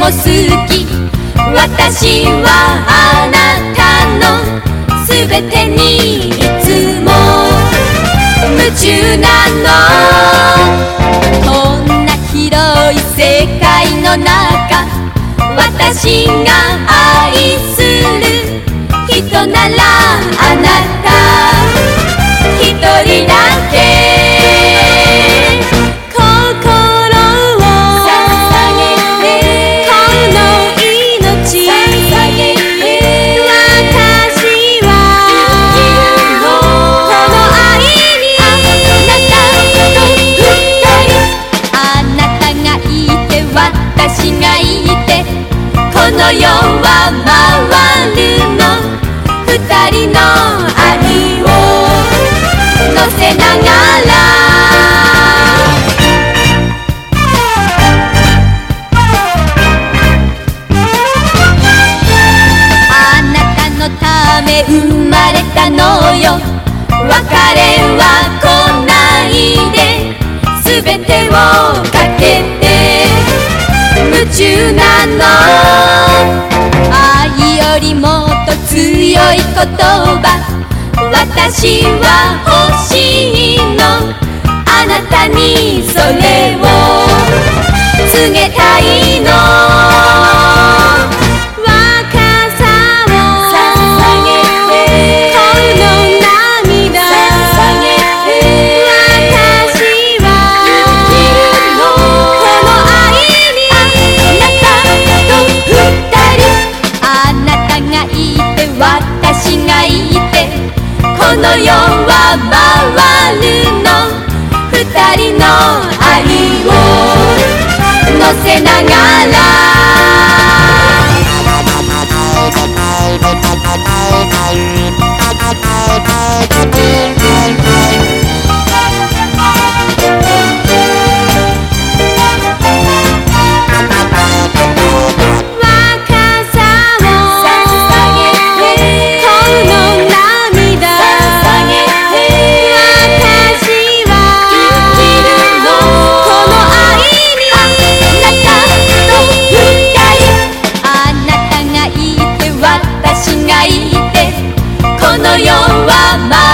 も好き。私はあなたのすべてにいつも。夢中なの。こんな広い世界の中。私が愛する人なら。は回るの二人の愛を乗せながら。あなたのため生まれたのよ。別れは来ないで。全てをかけて。夢中なの。愛よりもっと強い言葉。私は欲しいの。あなたにそれを告げたい。の世は回り my mind.